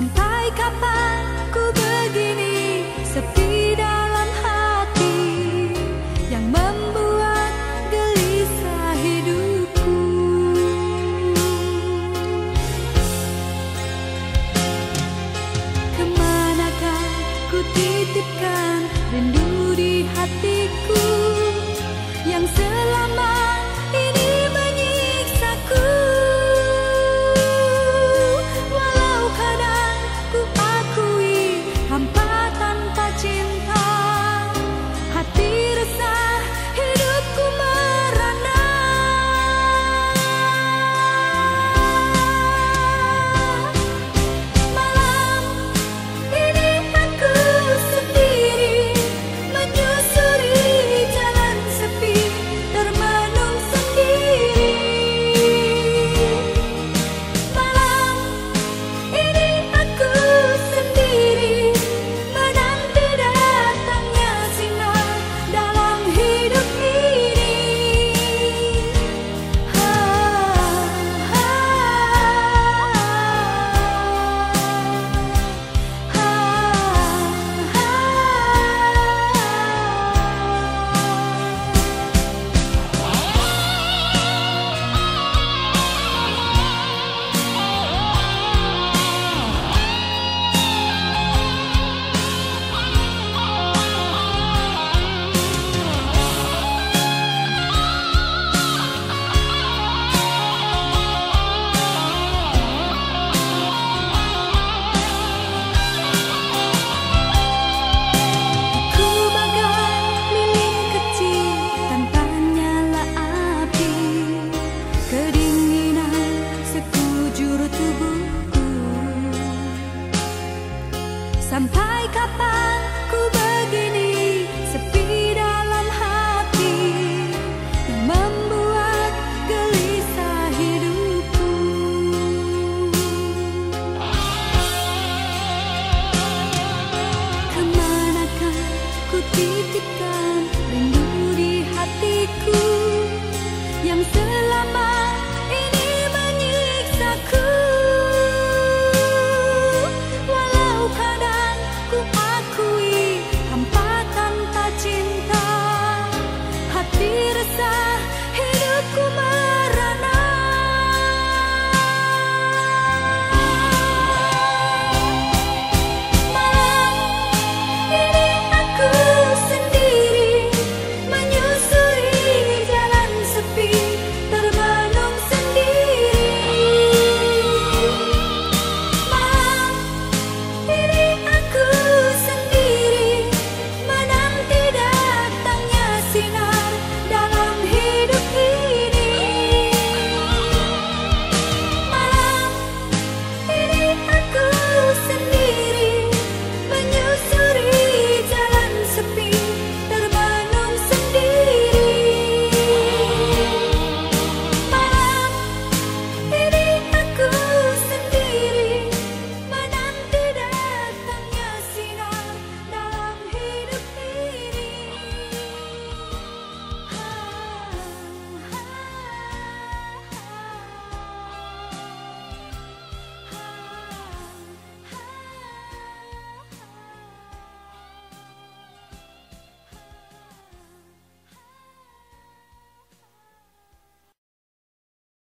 Sampai kapan ku begini sepi dalam hati Yang membuat gelisah hidupku? Ke manakah ku titipkan rindu di hatiku Yang selama